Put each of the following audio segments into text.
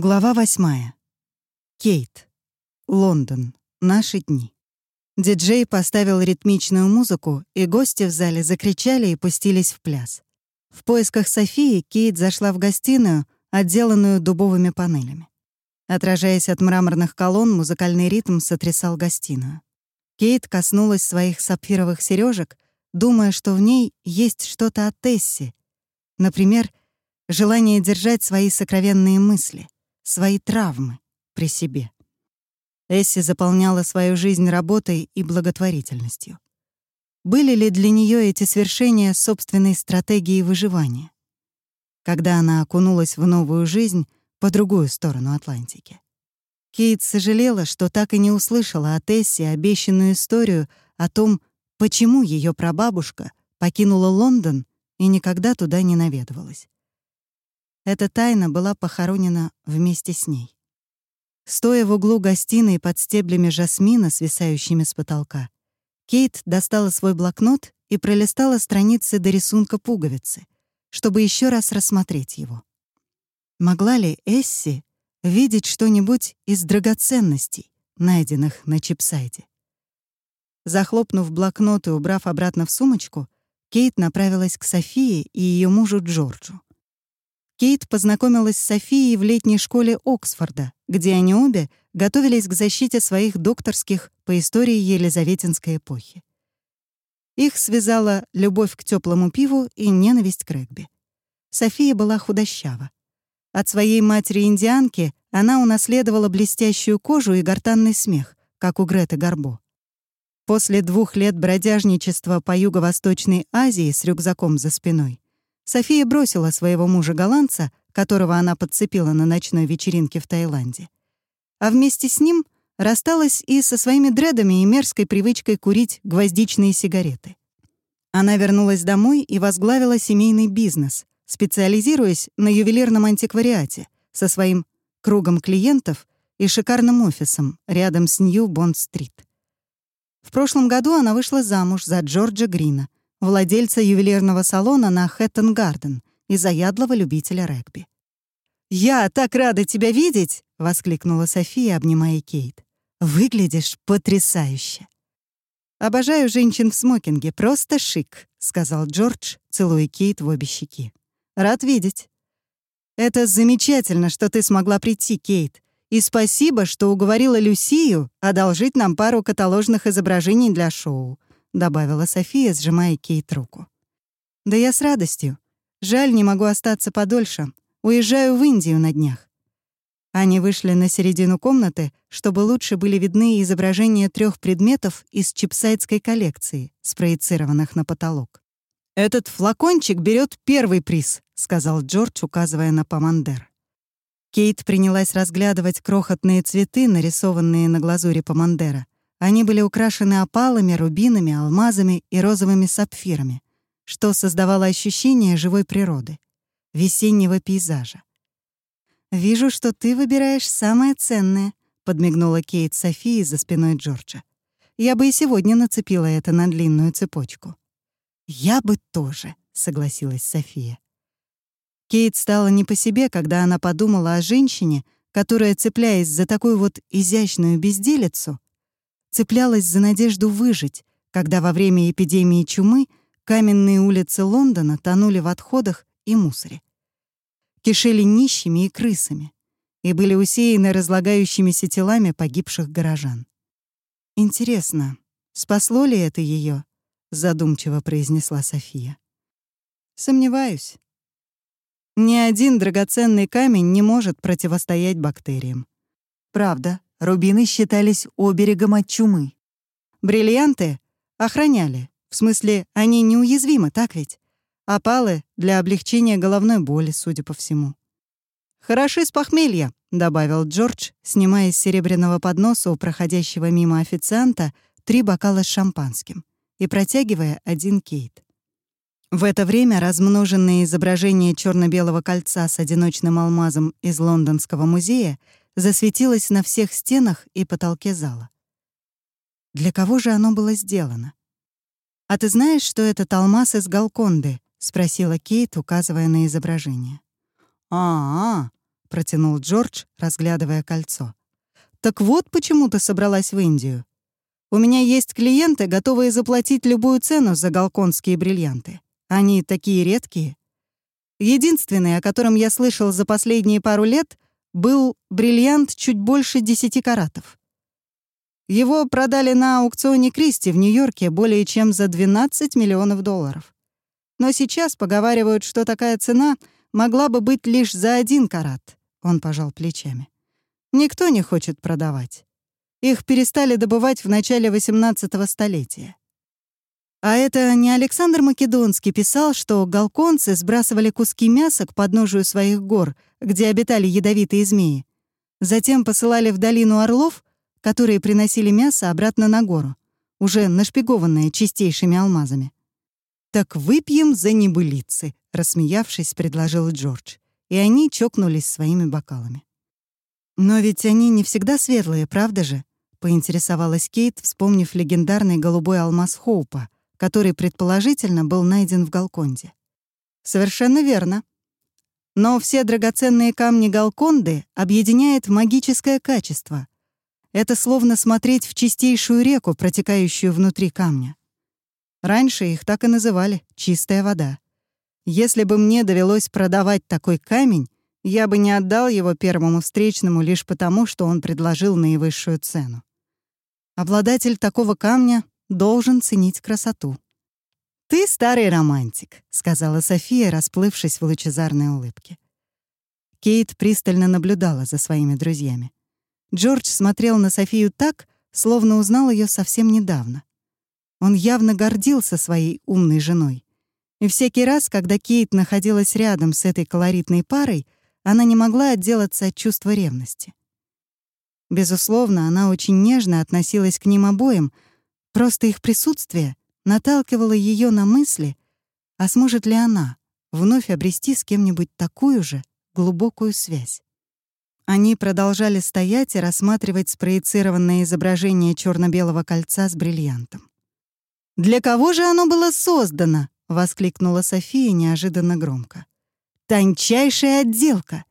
Глава восьмая. Кейт. Лондон. Наши дни. Диджей поставил ритмичную музыку, и гости в зале закричали и пустились в пляс. В поисках Софии Кейт зашла в гостиную, отделанную дубовыми панелями. Отражаясь от мраморных колонн, музыкальный ритм сотрясал гостиную. Кейт коснулась своих сапфировых сережек, думая, что в ней есть что-то от Тесси. Например, желание держать свои сокровенные мысли — свои травмы при себе. Эсси заполняла свою жизнь работой и благотворительностью. Были ли для нее эти свершения собственной стратегией выживания? Когда она окунулась в новую жизнь по другую сторону Атлантики. Кейт сожалела, что так и не услышала от Эсси обещанную историю о том, почему ее прабабушка покинула Лондон и никогда туда не наведывалась. Эта тайна была похоронена вместе с ней. Стоя в углу гостиной под стеблями жасмина, свисающими с потолка, Кейт достала свой блокнот и пролистала страницы до рисунка пуговицы, чтобы еще раз рассмотреть его. Могла ли Эсси видеть что-нибудь из драгоценностей, найденных на чипсайде? Захлопнув блокнот и убрав обратно в сумочку, Кейт направилась к Софии и ее мужу Джорджу. Кейт познакомилась с Софией в летней школе Оксфорда, где они обе готовились к защите своих докторских по истории Елизаветинской эпохи. Их связала любовь к теплому пиву и ненависть к регби. София была худощава. От своей матери-индианки она унаследовала блестящую кожу и гортанный смех, как у Греты Гарбо. После двух лет бродяжничества по Юго-Восточной Азии с рюкзаком за спиной София бросила своего мужа-голландца, которого она подцепила на ночной вечеринке в Таиланде. А вместе с ним рассталась и со своими дредами и мерзкой привычкой курить гвоздичные сигареты. Она вернулась домой и возглавила семейный бизнес, специализируясь на ювелирном антиквариате со своим кругом клиентов и шикарным офисом рядом с Нью-Бонд-стрит. В прошлом году она вышла замуж за Джорджа Грина, владельца ювелирного салона на Хэттон-Гарден и заядлого любителя регби. «Я так рада тебя видеть!» — воскликнула София, обнимая Кейт. «Выглядишь потрясающе!» «Обожаю женщин в смокинге, просто шик», — сказал Джордж, целуя Кейт в обе щеки. «Рад видеть». «Это замечательно, что ты смогла прийти, Кейт. И спасибо, что уговорила Люсию одолжить нам пару каталожных изображений для шоу. — добавила София, сжимая Кейт руку. «Да я с радостью. Жаль, не могу остаться подольше. Уезжаю в Индию на днях». Они вышли на середину комнаты, чтобы лучше были видны изображения трех предметов из чипсайдской коллекции, спроецированных на потолок. «Этот флакончик берет первый приз», — сказал Джордж, указывая на помандер. Кейт принялась разглядывать крохотные цветы, нарисованные на глазури помандера, они были украшены опалами, рубинами, алмазами и розовыми сапфирами, что создавало ощущение живой природы, весеннего пейзажа. «Вижу, что ты выбираешь самое ценное», — подмигнула Кейт Софии за спиной Джорджа. «Я бы и сегодня нацепила это на длинную цепочку». «Я бы тоже», — согласилась София. Кейт стала не по себе, когда она подумала о женщине, которая, цепляясь за такую вот изящную безделицу, цеплялась за надежду выжить, когда во время эпидемии чумы каменные улицы Лондона тонули в отходах и мусоре. Кишели нищими и крысами и были усеяны разлагающимися телами погибших горожан. «Интересно, спасло ли это ее? задумчиво произнесла София. «Сомневаюсь. Ни один драгоценный камень не может противостоять бактериям. Правда, Рубины считались оберегом от чумы. Бриллианты охраняли, в смысле, они неуязвимы, так ведь? Опалы — для облегчения головной боли, судя по всему. «Хороши с похмелья», — добавил Джордж, снимая с серебряного подноса у проходящего мимо официанта три бокала с шампанским и протягивая один кейт. В это время размноженные изображения черно белого кольца с одиночным алмазом из Лондонского музея засветилось на всех стенах и потолке зала. Для кого же оно было сделано? «А ты знаешь, что это алмаз из Галконды?» — спросила Кейт, указывая на изображение. «А, -а — протянул Джордж, разглядывая кольцо. «Так вот почему ты собралась в Индию. У меня есть клиенты, готовые заплатить любую цену за галконские бриллианты. Они такие редкие. Единственный, о котором я слышал за последние пару лет, был бриллиант чуть больше 10 каратов. Его продали на аукционе Кристи в Нью-Йорке более чем за 12 миллионов долларов. Но сейчас поговаривают, что такая цена могла бы быть лишь за один карат. Он пожал плечами. Никто не хочет продавать. Их перестали добывать в начале XVIII столетия. А это не Александр Македонский писал, что галконцы сбрасывали куски мяса к подножию своих гор, где обитали ядовитые змеи. Затем посылали в долину орлов, которые приносили мясо обратно на гору, уже нашпигованное чистейшими алмазами. «Так выпьем за небылицы», — рассмеявшись, предложил Джордж, и они чокнулись своими бокалами. «Но ведь они не всегда светлые, правда же?» — поинтересовалась Кейт, вспомнив легендарный голубой алмаз Хоупа, который, предположительно, был найден в Галконде. «Совершенно верно. Но все драгоценные камни Галконды объединяет магическое качество. Это словно смотреть в чистейшую реку, протекающую внутри камня. Раньше их так и называли — чистая вода. Если бы мне довелось продавать такой камень, я бы не отдал его первому встречному лишь потому, что он предложил наивысшую цену. Обладатель такого камня должен ценить красоту. «Ты старый романтик», — сказала София, расплывшись в лучезарной улыбке. Кейт пристально наблюдала за своими друзьями. Джордж смотрел на Софию так, словно узнал ее совсем недавно. Он явно гордился своей умной женой. И всякий раз, когда Кейт находилась рядом с этой колоритной парой, она не могла отделаться от чувства ревности. Безусловно, она очень нежно относилась к ним обоим, просто их присутствие наталкивало ее на мысли, а сможет ли она вновь обрести с кем-нибудь такую же глубокую связь. Они продолжали стоять и рассматривать спроецированное изображение черно белого кольца с бриллиантом. «Для кого же оно было создано?» — воскликнула София неожиданно громко. «Тончайшая отделка!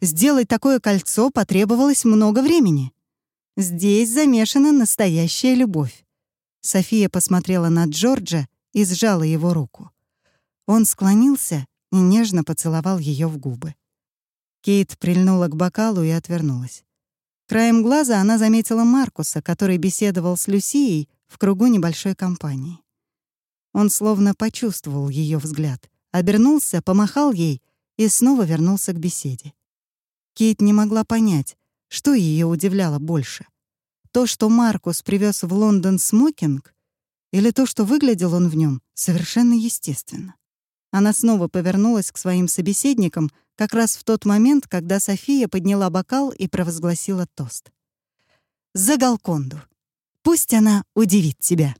Сделать такое кольцо потребовалось много времени. Здесь замешана настоящая любовь. София посмотрела на Джорджа и сжала его руку. Он склонился и нежно поцеловал ее в губы. Кейт прильнула к бокалу и отвернулась. Краем глаза она заметила Маркуса, который беседовал с Люсией в кругу небольшой компании. Он словно почувствовал ее взгляд, обернулся, помахал ей и снова вернулся к беседе. Кейт не могла понять, что ее удивляло больше. То, что Маркус привез в Лондон смокинг, или то, что выглядел он в нем совершенно естественно. Она снова повернулась к своим собеседникам как раз в тот момент, когда София подняла бокал и провозгласила тост. «За Галконду! Пусть она удивит тебя!»